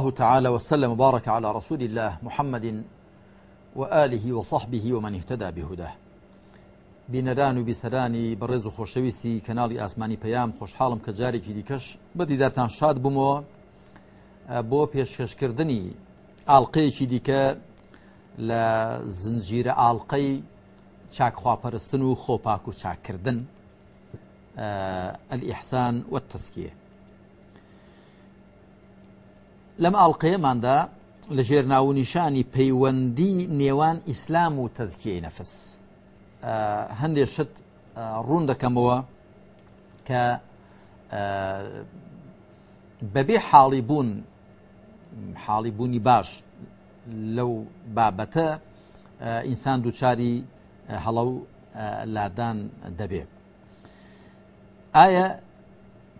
الله تعالى وسلم وبارك على رسول الله محمد وآله وصحبه ومن اهتدى بهداه بینەران و بیسەرانی بەڕێز و خۆشەویستی کەناڵی ئاسمانی پەیام خۆشحاڵم کە جارێکی دیکەش بەدیدارتان شاد بوومەوە بۆ پێشکەشکردنی ئاڵلقەیەکی دیکە لە زنجیرە ئاڵلقەی چاکخواپەرستن و خۆپاک و چاکردن ئەلئحسان وەتەسکیە لەم ئاڵلقەیەماندا لە ژێرناونیشانی پەیوەندی نێوان ئیسلام و تەزکیی نەفس هەندێک شت ڕوون دەکەمەوە کە بەبێ حاڵی بوون حاڵی بوونی باش لەو بابەتە ئینسان دووچاری هەڵە و لادان دەبێت ئایا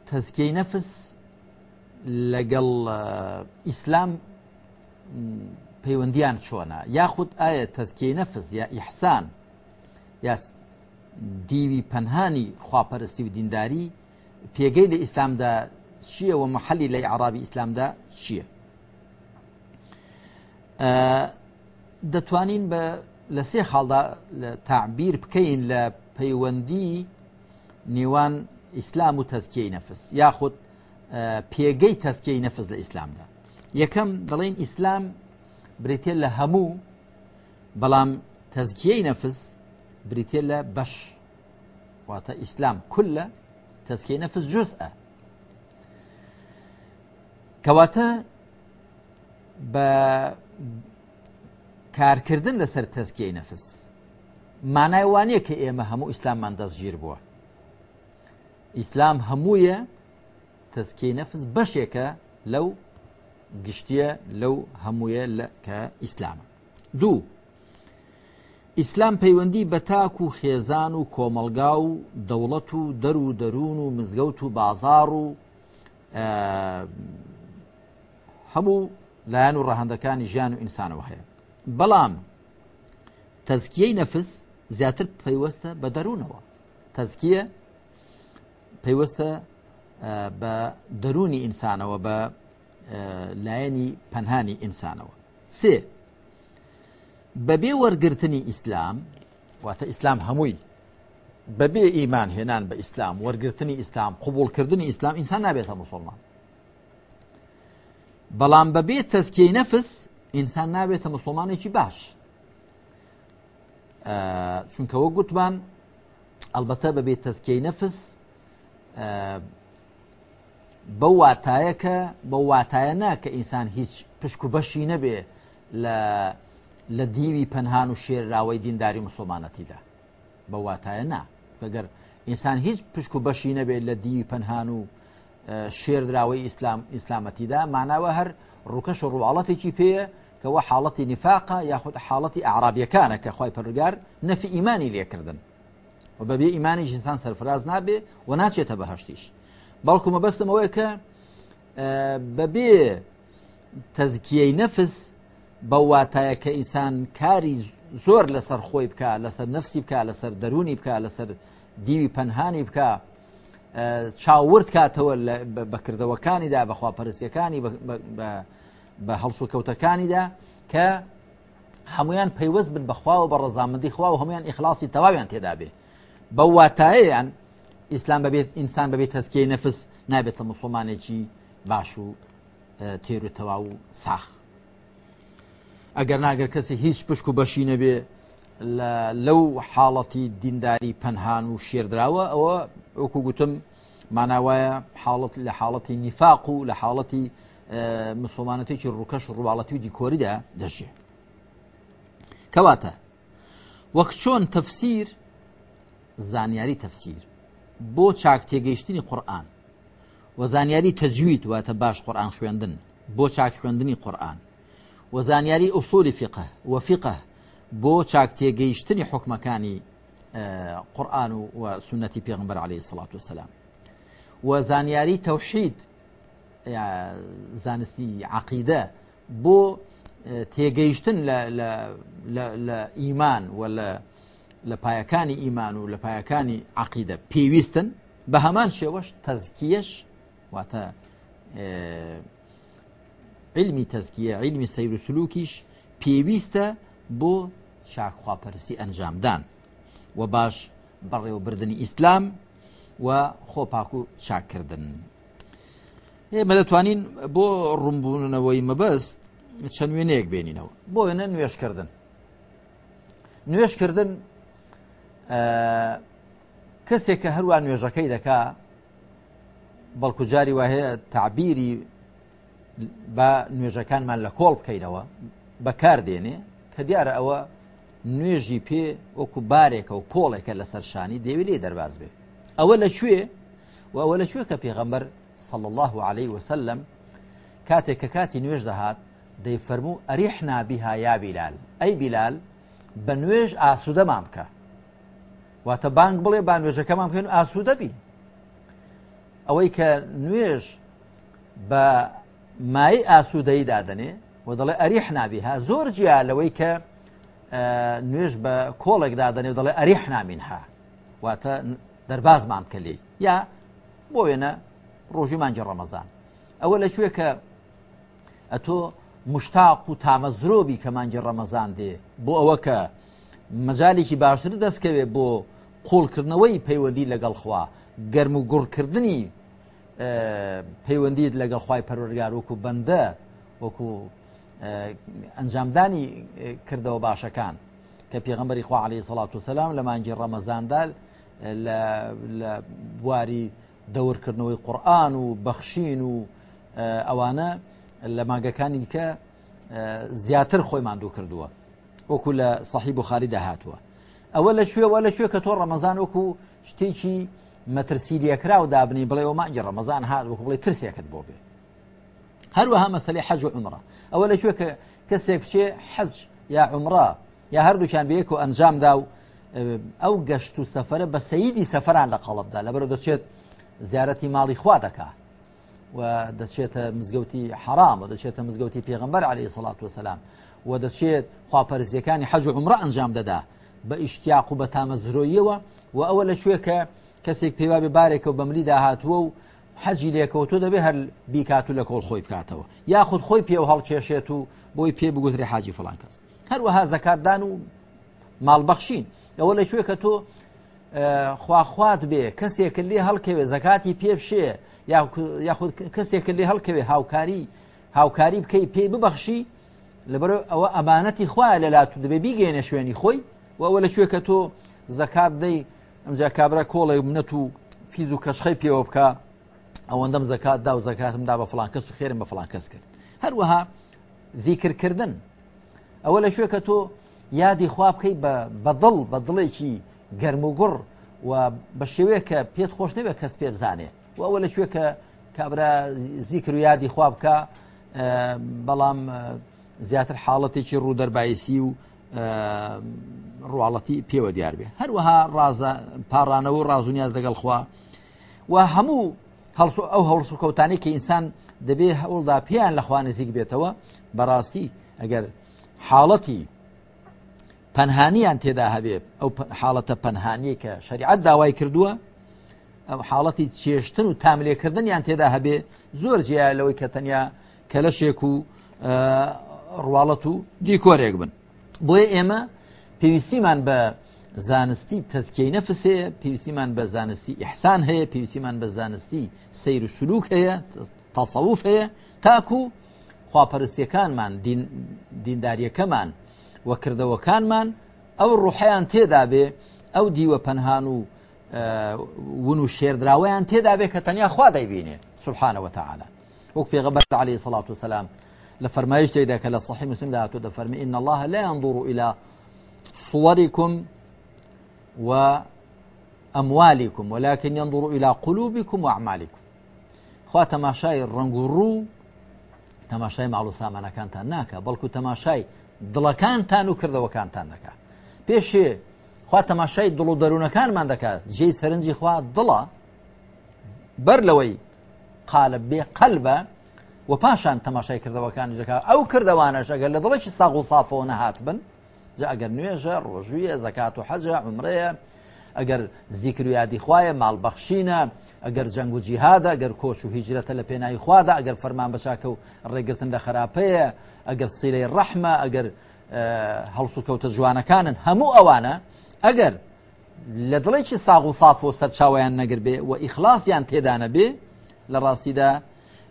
تەزکەی نەفس لەگەڵ ئیسلام پەیوەندیان چۆنا یاخود ئایا تەزکیی نەفس یا ئیحسان یا دیوی پەنهانی خواپەرستی و دینداری پێگەی لە ئیسلامدا چییە و محەلی لە عرابی ئیسلامدا چییە دەتوانین بە لە سێ خاڵدا تعبیر بکەین لە پەیوەندی نێوان ئیسلام و تەزکیی نەفس یاخود پێگەی تەسکەی نەفز لە ئیسلامدا یەکەم دەڵێن ئیسلام بریتێ لە هەموو بەڵام تەزکیەی نەفز بریتێ لە بەش واتە ئیسلام کول لە تەسکەی نەفز جزئە کەواتە بە کارکردن لەسەر تەسکیەی نەفس مانایوانەیە کە ئێمە هەموو ئیسلاممان دەستگیر بووە ئیسلام هەمویە تەسکی نەفس بەشێکە لەو گشتیە لەو هەموویە کە ئیسلامە دوو ئیسلام پەیوەندی بە تاک و خێزان و کۆمەلگا و دەوڵەت و دەر و دەروون و مزگەوت و بازار و هەموو لایەن و ڕەهندەکانی ژیان و ئینسانەوە هەیە بەڵام تەزکیەی نەفس زیاتر پەیوەستە بە دەروونەوە تەزکیە پەیوەستە بە دەرونی ئینسانەوە بە لایەنی پەنهانی ئینسانەوە سێ بەبێ وەرگرتنی ئیسلام واتە ئیسلام هەمووی بەبێ ئیمان هێنان بە ئیسلام وەرگرتنی ئیسلام قوبولکردنی ئیسلام ئینسان نابێتە مسلمان بەڵام بەبێت تەسکیی نەفس ئینسان نابێتە مسلمانێکی باش چونکەوە گوتمان ئەلبەتە بەبێت تەسکیی نەفس بەو واتایەکە بەو واتایە نا کە ئینسان هیچ پشک و بەشی نەبێ لە دیوی پەنهان و شێراوەی دینداری مسلمانەتیدا بە واتایە نا لەگەر ئینسان هیچ پشک و بەشی نەبێت لە دیوی پەنهان و شێردراوەی ئیسلام ئیسلامەتیدا ماناوە هەر ڕووکەش و ڕوواڵەتێکی پێەیە کەەوە حاڵەتی نفاقا یاخود حاڵەتی عرابیەکانە کە خی پڕگار نەفی ئیمانی لێکردن و بەبێ ئیمانیش ئینسان سەرفراز نابێ و ناچێتە بەهشتیش بەڵکو مەبەستم ئەوەیە کە بەبێ تەزکیەی نەفس بە واتایە کە ئینسان کاری زۆر لەسەر خۆی بکە لەسەر نفسی بکە لەسەر دەرونی بکە لەسەر دیوی پەنهانی بکە چاورد کاتەوە بەکردەوەکانیدا بەخواپەرسیەکانی بە هەڵسوکەوتەکانیدا کە هەمویان پەیوەست بن بەخوا و بە ڕزامەندی خوا و هەمویان ئیخلاصی تەواویان تێدا بێ بە واتایەیان ئیسلام ببێت ئینسان ببێت هەسکی نەفس نابێتە مسلمانێکی باش و تێر و تەواو و ساخ ئەگەر ناگەر کەسی هیچ پشک و بەشی نەبێ لەو حاڵەتی دینداری پەنهان و شێردراوە ئەوە ئەوکو گوتم ماناوایە حاڵت لە حاڵەتی نیفاق و لە حاڵەتی مسلمانەتێکی ڕووکەش ڕواڵەتی و دیکۆریدا دەژێ کەواتە وەک چۆن تەفسیر زانیاری تەفسیر بۆ چاک تێگەیشتنی قورآن و زانیاری تەجوید واتە باش قورآن خوێندن بۆ چاک خوێندنی قورآن و زانیاری ئوسولی فقه و فقه بۆ چاک تێگەیشتنی حکمەکانی قورآن و سنەتی پێغمبەر عليه سلاات وسلام و زانیاری تەوحید زانستی عقیدە بۆ تێگەیشتن لە ئیمان و لە لە پایەکانی ئیمان و لە پایەکانی عقیدە پێویستن بە هەمان شێوەش تەزکیەش واتە علمی تەزکیە علمی سەیر و سلوکیش پێویستە بۆ چاکخواپەرسی ئەنجامدان و باش بەڕێوەبردننی ئیسلام و خۆپاک و چاکردن. ئێمە دەتوانین بۆ ڕومبوونەوەی مەبەست چەند وێنەیەک بێنینەوە بۆ وێنە نوێشکردن. نوێشکردن کەسێک کە هەروان نوێژەکەی دەکا بەڵکوجاری وهەیە تعبیری بە نوێژەکانمان لە کۆڵ بکەینەوە بەکاردێنێ کە دیارە ئەوە نوێژی پێ وەکو بارێکە و کۆڵێکە لە سەرشانی دەوێت لێ دەرباز بێ ئەوە لەکوێ و ئەوە لەکوێ کە پێغەمبەر صل الله عليه وسلم کاتێک کە کاتی نوێژ دەهات دەی فەرموو ئەریحنا بیها یا بیلال ئەی بیلال بە نوێژ ئاسوودەمان بکە واتە بانگ بڵێ بان نوێژەکەمان بکەن ئاسو دەبی ئەوەی کە نوێژ بە مای ئاسوودەی دادنێ و دەڵێ ئەریح نابیها زۆر جیا لەوەی کە نوێژ بە کۆڵێک دادنێ و دەڵێ ئەریح نامینها واتە دەربازمان بکە لێ یا بۆ وێنە ڕۆژی مانجی ڕەمەزان ئەوە لەکوێ کە ئەتۆ مشتاق و تامەزرۆبی کە مانجی ڕەمەزان دێ بۆ ئەوە کە مەجالێکی باشتر دەستکەوێت بۆ قۆڵکردنەوەی پەیوەندی لەگەڵ خوا گەرم و گوڕکردنی پەیوەندیت لەگەڵ خی پەرۆرگار وەکو بەندە وەکو ئەنجامدانی کردەوە باشەکان کە پێغمبەری خوا عليه سڵات و سلام لە مانگی ڕەمەزاندا لە بواری دەورکردنەوەی قورآن و بەخشین و ئەوانە لە ماگەکانی کە زیاتر خۆی ماندوو کردووە وەکو لە سەحی بخاریدا هاتووە ئەوە لە شوێوە لە شوێ کە تۆ ڕەمەزان وەکو شتێکی مەترسیدیەکرا و دابنی بڵێ و مانگی ڕەمەزان هات وەکو بڵێ ترسێکت بۆ بێ هەروەها مەسلی حەج و عمرە ئەوە لە شوێ کە کەسێک بچێ حەج یا عمرە یا هەردووچان بەیەک و ئەنجامدا و ئەو گەشت و سەفرە بە سەیدی سەفران لە قەڵبدا لەبەر دەچێت زیارەتی ماڵی خوا دەکات و دەچێتە مزگەوتی حرام و دەچێتە مزگەوتی پێغمبەر عليه سڵات وسلام و دەچێت خواپەرزیەکانی حەج و عمرە ئەنجام دەدا بە ئیشتیاق و بە تامەزرۆیەوە و ئەوە لە شوێکە کەسێک پێوا بێ بارێکە و بەملی داهاتووە و حەجی لێکەوتۆ دەبێ هەر بیکات و لە کۆڵ خۆی بکاتەوە یاخود خۆی پێ و هەڵکێشێت و بۆی پێ بگوتری حاجی فلان کەس هەروەها زەکاتدان و ماڵبەخشین ئەوە لە شوێکە تۆ خواخوات بێ کەسێکە لێ هەڵکەوێ زەکاتی پێبشێ یاخود کەسێکە لێ هەڵکەوێ هاوکاری هاوکاری بکەی پێی ببەخشی لەبەر ئەوە ئەمانەتی خوایە لە لات دەبێ بیگەێنە شوێنی خۆی و ئەوە لە شوێ کە تۆ زەکات دەی ئەمجا کابرا کۆڵی منەت و فیز و کەشخی پێوە بکە ئەوەندەم زەکات دا و زەکاتم دا بە فلان کەس و خێرم بە فلان کەس کرد هەروەها زیکردکردن ئەوە لە شوێ کە تۆ یادی خواب بکەی بەدڵ بە دڵێکی گەرموگوڕ و بە شێوەیە کە پێت خۆش نەبێت کەس پێ بزانێ و ئەوە لە شوێ کە کابرا زیکر و یادی خواب بکە بەڵام زیاتر حاڵەتێکی ڕوودەربایسی و ڕواڵەتی پێوە دیار بێ هەروەها پارانەوە و ڕازونیاز لەگەڵ خوا و هەموو هەڵسو ئەو هەڵسو کەوتانی کە ئینسان دەبێ هەوڵدا پێیان لە خوا نزیک بێتەوە بەڕاستی ئەگەر حاڵەتی پەنهانیان تێدا هەبێ ئەو حاڵەتە پەنهانی کە شریعت داوای کردووە ئەو حاڵەتی چێشتن و تاملێکردنیان تێدا هەبێ زۆر جیا لەوەی کە تەنیا کەلەشێک و ڕواڵەت و دیکۆرێک بن بۆیە ئێمە پێویستیمان بە زانستی تەسکەی نەفسەیە پێویستیمان بە زانستی ئیحسان هەیە پێویستیمان بە زانستی سیر و سلوک هەیە تەسەوف هەیە تاکو خواپەرستیەکانمان دینداریەکەمان وەکردەوەکانمان ئەو ڕوحیان تێدا بێ ئەو دیوە پەنهان و ون و شێردراوەیان تێدا بێ کە تەنیا خوا دەیبینێ سبحانەوە تەعاالە وەک پێغەبەر عليه سڵات و سلام لفرمايش فەرمایش كلا صحيح مسلم مسلمدا تۆ دەفەرمی إن الله لا ينظر إلى صوركم وأموالكم ولكن ينظر إلى قلوبكم وأعمالكم خوا تەماشای معلو سامانا ڕوو ناكا بل كو سامانەکانتان ناکە بەڵکو تەماشای دڵەکانتان و کردەوەکانتان دەکات پێشێ خوا تەماشای دڵ و دەروونەکانمان دەکات جێی سەرنجی خوا دڵە بەر لەوەی قالە بێ قەلبە و پاشان تەماشای کردەوەکانی ژەکە ئەو کردەوانەش ئەگەر لە دڵێکی ساغ و سافەوە نەهات بن جا ئەگەر نوێژە ڕۆژویە زەکات و حەجە عمرەیە ئەگەر زیکرویادی خوایە ماڵبەخشینە ئەگەر جەنگ و جیهادا ئەگەر کۆش و هیجرەتە لە پێناایی خوادا ئەگەر فەرمان بەچاکە و ڕێگرتن لە خراپەیە ئەگەر سیرەی ڕەحمە ئەگەر هەڵسو کەوتە جوانەکانن هەموو ئەوانە ئەگەر لە دڵێکی ساغ و ساف و سەرچاویان نەگربێ و ئیخلاسیان تێدانە بێ لە ڕاستیدا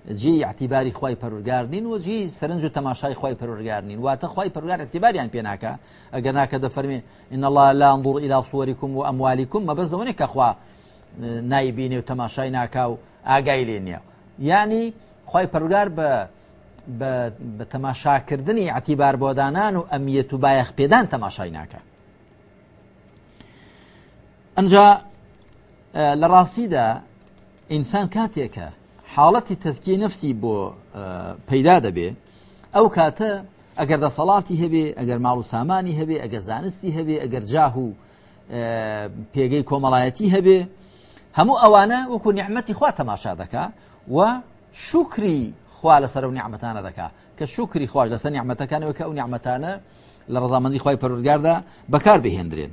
جێ یاعتیباری خی پەرورگار نین و جی سەرنج و تەماشای خی پەرورگار نین واتە خی پەرگار اعتیباریان پێناکە ئەگەر ناکە دەفەرمێ ان الله لا انظر الى صوركم و اموالكم مەبەز دەونێک کەخوا نایبینێ و تەماشای ناکا و ئاگای لێ نییە یعنی خی پەرگار بە بە تەماشاکردنی عتیبار بۆدانان و ئەمیەت و بایەخ پێدان تەماشای ناکە ئەجا لە ڕاستیدا ئینسان کاتێکە حاڵەتی تەزکیە نفسی بۆ پەیدا دەبێ ئەو کاتە ئەگەر دەسەڵاتی هەبێ ئەگەر ماڵ و سامانی هەبێ ئەگەر زانستی هەبێ ئەگەر جاه و پێگەی کۆمەڵایەتی هەبێ هەموو ئەوانە وەکو نیحمەتی خوا تەماشا دەکا و شکری خوا لەسەر و نیعممەتانە دەکا کە شکری خوش لەسەر نیعممەتەکانەوە کە ئەو نیعممەتانە لە ڕزامەندی خی پەرورگاردا بەکار بهێندرێن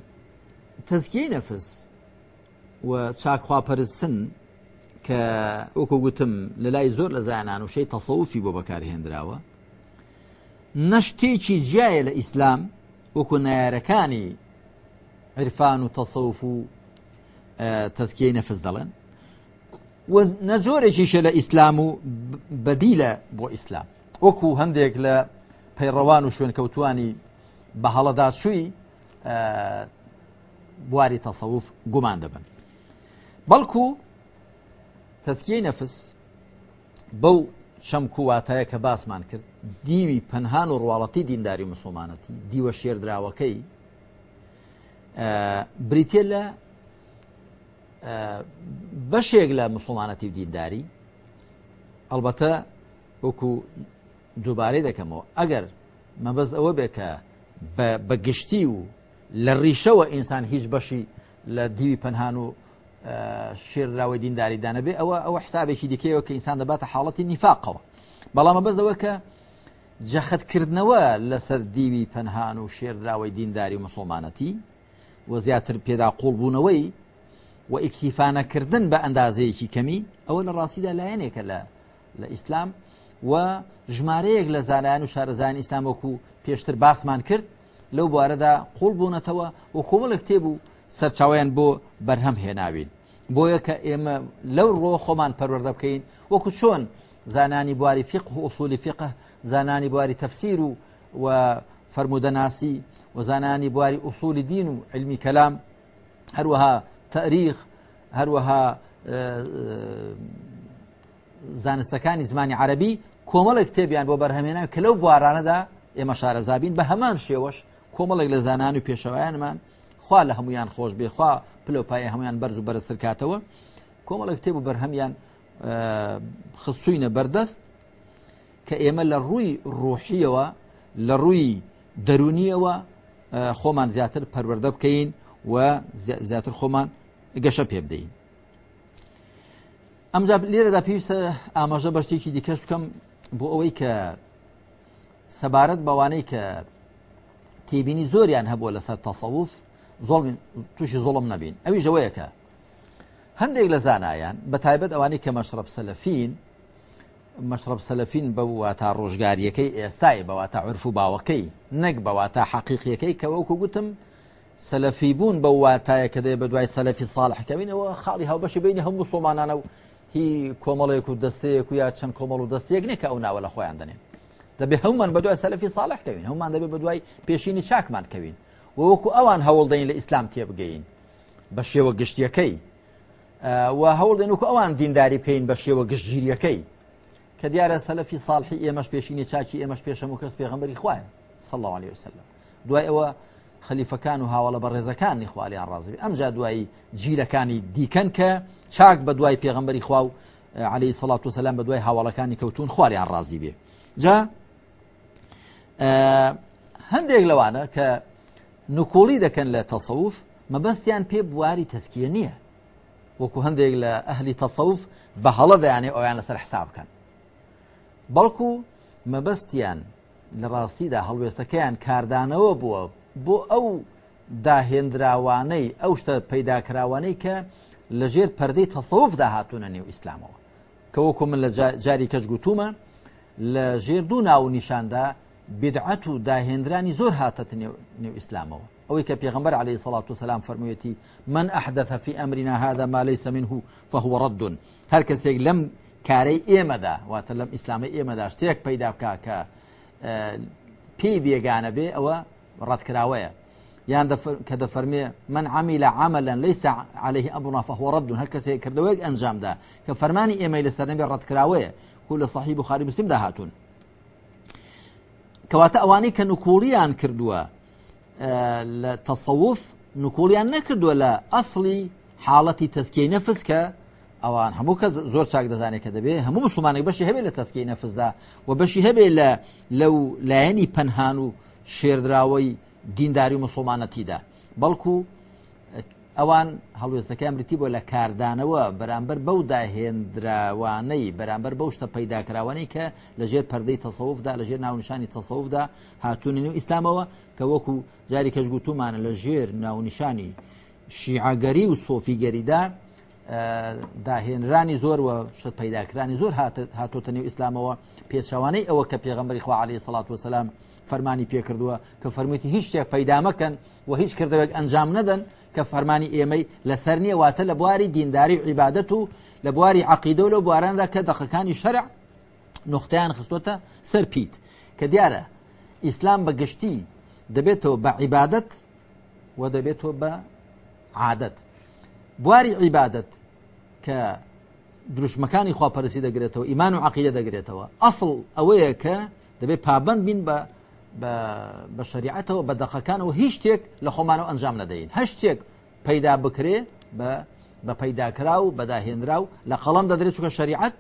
تەزکیی نەفس و چاکخواپەرستن کە ئۆکو گوتم لە لای زۆر لە زانان و شەی تەسەوفی بۆ بەکارهێنراوە نەشتێکی جیایە لە ئیسلام وەکو نارەکانی عرفان و تەسەوف و تەسکیی نەفس دەڵێن نەجۆرێکیشە لە ئیسلام و بەدیلە بۆ ئیسلام وەکو هەندێک لە پەیڕەوان و شوێنکەوتانی بە هەڵەداچووی بواری تەسەوف گومان دەبن بەڵکو تەسکیی نەفس بەو شەم کوواتایە کە باسمان کرد دیوی پەنهان و ڕواڵەتی دینداری مسلمانەتی دیوە شێردراوەکەی بریتە لە بەشێک لە مسلمانەتی و دینداری ئەلبەتە وەکو دووبارەی دەکەمەوە ئەگەر مەبەز ئەوە بێکە بەگشتی و لە ڕیشەوە ئینسان هیچ بەشی لە دیوی پەنهان و شێراوی دینداریدانە بێ ئەوە ئەوە حسابێکی دیکەیەوە کە ئینسان دەباتە حاڵەتی نیفاقەوە بەڵامە بەزەوە کە جەخەتکردنەوە لەسەر دیوی پەنهان و شێراوی دینداری مسلمانەتی وە زیاتر پێدا قوڵبوونەوەی و ئیکتیفانەکردن بە ئەندازەیەکی کەمی ئەوە لە ڕاستیدا لایەنێکە لە لە ئیسلام و ژمارەیەک لە زانایان و شارەزانانی ئیسلامۆکو پێشتر باسمان کرد لەو بوارەدا قوڵ بوونەتەوە و کۆمەڵک تێبوو سەرچاویان بۆ بەرهەم هێناوین بۆیە کە ئێمە لەو ڕۆ خۆمان پەروەەردە بکەین وەکو چۆن زانانی بواری فیق و ئوسولی فقه زانانی بواری تەفسیر و و فرمودەناسی و زانانی بواری ئوسولی دین و علمی کەلام هەروەها تاریخ هەروەها زانستەکانی زمانی عربی کۆمەڵە کتێبیان بۆ بەرهەمێنە کە لەو بوارانەدا ئێمە شارەزابین بە هەمان شێوەش کۆمەڵێک لە زانان و پێشەوایانمان خوا لە هەمویان خۆش بێخوا پلۆپایە هەمویان بەرز و بەرزتر کاتەوە کۆمەڵە کتێب و بەرهەمیان خستوینە بەردەست کە ئێمە لە ڕووی ڕۆحیەوە لە ڕووی دەرونیەوە خۆمان زیاتر پەروەەردە بکەین و زیاتر خۆمان گەشە پێ بدەین. ئەمجا لێرەدا پێویستە ئاماژە بەشتێکی دیکەش بکەم بۆ ئەوەی کە سەبارەت بەوانەی کە تێبینی زۆریان هەبووە لەسەر تەسەوف تووشی زۆڵم نەبین ئەوی ژەوەیەکە هەندێک لە زانایان بە تایبەت ئەوانی کە مەشرب سەلەفین مەشرب سەلەفین بەوە تا ڕۆژگاریەکەی ئێستای بەوە تا عرف و باوەکەی نەک بەوە تا حەقیقیەکەی کەەوەکو گوتم سەلەفی بوون بە واتایە کە دەیە بە دوای سەلەفی ساڵحکەوینەوە خاڵی هاوبەشی بینی هەموو سۆمانانە و هی کۆمەڵێک و دەستەیەک و یا چەند کۆمەڵ و دەستەیەک نێک ئەو ناوە لە خۆیان دەنێن دەبێ هەمومان بە دوای سەلفی ساڵح کەوین هەمومان دەبێ بە دوای پێشینی چاکمان کەوین وەوەکو ئەوان هەوڵدەین لە ئیسلام تێبگەین بە شێوە گشتیەکەی و هەوڵدەین وکو ئەوان دینداری بکەین بە شێوە گشتگیریەکەی کە دیارە سەلفی ساڵحی ئێمەش پێشینی چاکی ئێمەش پێشەم و کەس پێغمبەری خوان سەڵ عليه وسلم دوای ئەوە خەلیفەکان و هاوڵە بە ڕێزەکانی خوالیان ڕازبی ئەمجا دوایی جیرەکانی دیکەن کە چاک بە دوای پێغمبەری خوا و عليه سڵات و سەسلام بە دوای هاوڵەکانی کەوتون خوالیان ڕازی بێ جا هەندێک لەوانە کە نکۆڵی دەکەن لە تەسەوف مەبەستیان پێ بواری تەسکیە نییە وەکو هەندێک لە ئەهلی تەسەوف بە هەڵە دەیانێ ئەویان لەسەر حساب بکەن بەڵکو مەبەستیان لە ڕاستیدا هەڵوێستەکەیان کاردانەوە بووە بۆ ئەو داهێنراوانەی ئەو شتە پەیداکراوانەی کە لەژێر پەردەی تەسەوف داهاتونە نێو ئیسلامەوە کە وەکو من لە جاری کەش گوتومە لە ژێر دوو ناو نیشاندا بدعەت و داهێنرانی زۆر هاتە نێو ئیسلامەوە او کە پێغمبەر عليه الصلاة والسلام فرميتي من احدث في امرنا هذا ما ليس منه فهو رد هەر کەسێک لەم کارەی ئێمەدا واتە لەم ئیسلامی ئێمەدا شتێک پەیدا بکا کە اه، پێی بێگانە بێ ئەوە ڕەتکراوەیە یان کە دەفەرمێ من عمل عملا ليس عليه امرنا فهو رد هەر کەسێک کردەوەیەک ئەنجامدا کە فەرمانی ئێمەی لەسەر نەبێ ڕەتکراوەیە خو لە صحیح مسلم دا هاتون کەواتە ئەوانەی کە نکوڵیان کردووە لە تەسەوف نکوڵیان نەکردووە لە ئەسڵی حاڵەتی تەسکی نەفس کە ئەوان هەموو کە زۆر چاک دەزانێت کە دەبێت هەموو مسلمانێک بەشی هەبێت لە تەسکی نەفسدا و بەشی هەبێت لە لەو لایەنی پەنهان و شێردراوەی دینداری مسلمانەتیدا بەڵکو ئەوان هەڵوێستەکان بریتی بۆ لە کاردانەوە بەرامبەر بەو داهێنراوانەی بەرامبەر بەو شتە پەیداکراوانەی کە لەژێر پەردەی تەسەوفدا لەژێر ناونشانی تەسەوفدا هاتوونین و ئیسلامەوە کە وەکو جاری کەشگوتومانە لە ژێر ناونیشانی شیعگەری و سۆفیگەریدا داهێنرانی زۆر و شت پەیداکرانی زۆر هاتۆتە نێو ئیسلامەوە پێچوانەی ئەوە کە پێغمبەری خوا عليه سڵات وسلام فەرمانی پێکردووە کە فەرمیتی هیچ شتێک پەیدا مەکەن و هیچ کردەوەک ئەنجام نەدەن کە فەرمانی ئێمەی لەسەر نیەواتە لە بواری دینداری عیبادەت و لە بواری عقیدە و لە بواراندا کە دەخەکانی شەرع نختیان خستۆتە سەر پیت کە دیارە ئیسلام بە گشتی دەبێتەوە بە عیبادەت و دەبێتەوە بە عادەت بواری عیبادەت کە دروشمەکانی خواپەرسی دەگرێتەوە ئیمان و عقیدە دەگرێتەوە ئەسڵ ئەوەیە کە دەبێت پابند بین بە بە شریعەتەوە بە دەخەکان و هیچ شتێک لە خۆمانەوە ئەنجام نەدەین هەش شتێک پەیدا بکرێ بە بە پەیداکرا و بەداهێنرا و لە قەڵم دەدرێت چکە شریعەت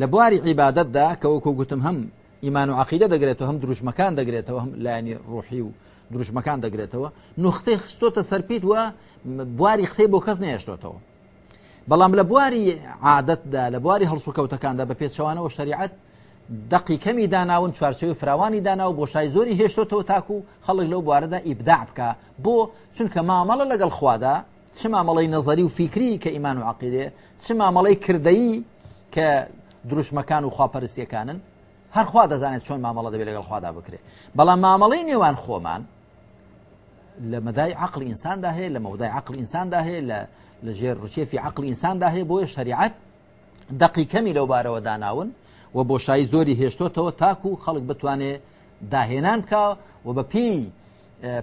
لە بواری عیباەتدا کەوەکو گوتم هەم ئیمان و عقیدە دەگرێتەوە هەم دروژمەکان دەگرێتەوە هەم لایانی ڕوحی و دروژمەکان دەگرێتەوە نوختەی خستۆتە سەرپیت وە بواری قسەی بۆ کەس نێشتۆتەوە بەڵام لە بواری عادەتدا لە بواری هەڵسوکەوتەکاندا بە پێچەوانەوە شریعەت دقی کەمی داناون چوارچەوی فراوانی دانا و بۆشای زۆری هێشتۆتەوە تاکو و خەڵک لەو بوارەدا ئیبداع بکە بۆ چونکە مامەڵە لەگەڵ خوادا چ مامەڵی نەزەری و فیکری کە ئیمان و عقیدێ چ مامەڵی کردایی کە دروشمەکان و خواپەرستیەکانن هەرخوا دەزانێت چۆن مامەڵە دەبێت لەگەڵ خوادا بکرێت بەڵام مامەڵی نێوان خۆمان لە مەدای عقل ئینساندا هەیە لە مەودای عقل ئینساندا هەیە لە لەژێر ڕچێفی عقل ئینساندا هەیە بۆیە شریعەت دقی کەمی لەو بارەوە داناون و بۆشایی زۆری هێشتۆتەوە تاکو خەڵک بتوانێ داهێنان بکە و بە پێی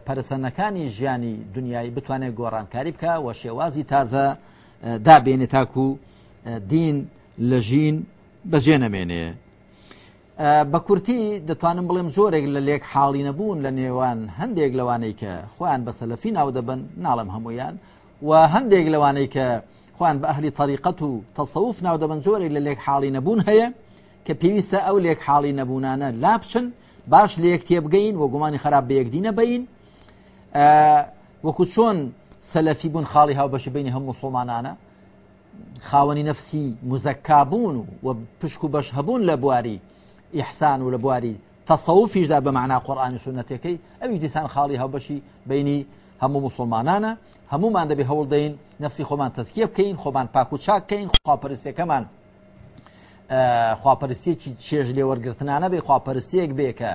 پەرسەنەکانی ژیانی دنیای بتوانێت گۆڕانکاری بکە و شێوازی تازە دابێنێ تاکو دین لە ژین بەجێ نەمێنێ بە کورتی دەتوانم بڵێم زۆرێک لە لێک حاڵی نەبوون لە نێوان هەندێک لەوانەی کە خۆیان بە سەلەفی ناو دەبن ناڵم هەمویان و هەندێک لەوانەی کە خوان بە ئەهلی تەریقەت و تەسەوف ناو دەبن زۆرێک لە لێک حاڵی نەبوون هەیە کە پێویستە ئەو لێک حاڵی نەبوونانە لا بچن باش لە یەک تێبگەین وە گومانی خراپ بە یەکدینە بین وەکو چۆن سەلەفی بوون خاڵی هاوبەشی بینی هەموو مسلمانانە خاوەنی نفسی مزەکابوون و و پشک و بەش هەبوون لە بواری ئیحسان و لە بواری تەسەوفیشدا بە معنا قڕانی سونەتەکەی ئەوی دیسان خاڵی هاوبەشی بینی هەموو مسلمانانە هەمومان دەبێ هەوڵدەین نفسی خۆمان تەسکیە بکەین خۆمان پاکو چاکەین خواپەرسیەکەمان خواپەرستێکی چێژ لێ وەرگرتنانە بێ خواپەرستەیەک بێکە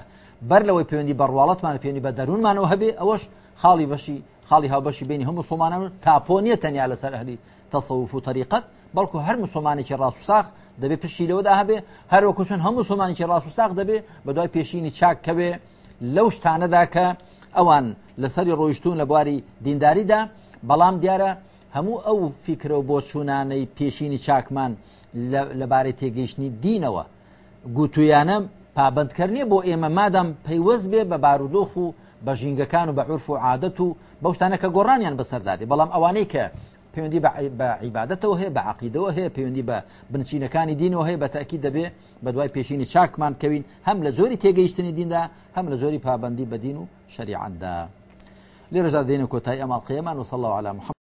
بەر لەوەی پەیوەندی بەڕواڵەتمان پێێنی بە دەروونمانەوە هەبێ ئەوەش خاڵی بەشی خاڵی هاوبەشی بینی هەموو سومانە تاپۆنیە تەنیا لەسەر هەلی تەسەوف و تەریقەت بەڵکو هەر مسلمانێکی ڕاستوساخ دەبێ پشتی لەوەدا هەبێ هەروەکو چون هەموو سومانێکی ڕاستوساخ دەبێ بەدوای پێشینی چاک کەبێ لەو شتانەدا کە ئەوان لەسەری ڕۆیشتون لە بواری دینداریدا بەڵام دیارە هەموو ئەو فیکرە و بۆ چوونانەی پێشینی چاکمان لەبارەی تێگەیشتنی دینەوە گوتویانە پابندکردنی بۆ ئێمە مادام پەیوەست بێ بە بارودۆخ و بە ژینگەکان و بە عرف و عادەت و بەو شتانەکە گۆڕانیان بەسەردادی بەڵام ئەوانەی کە پەیوەندی بە عیباەتەوە هەیە بە عقیدەوە هەیە پەیوەندی بە بنچینەکانی دینەوە هەیە بە تاکی دەبێ بە دوای پێشینی چاکمان کەوین هەم لە زۆری تێگەیشتنی دیندا هەم لە زۆری پابندی بە دین و شریعاندا لێرەژدا دێنە کۆتایی ئەماڵ قەیەمان و سەڵاو على محمد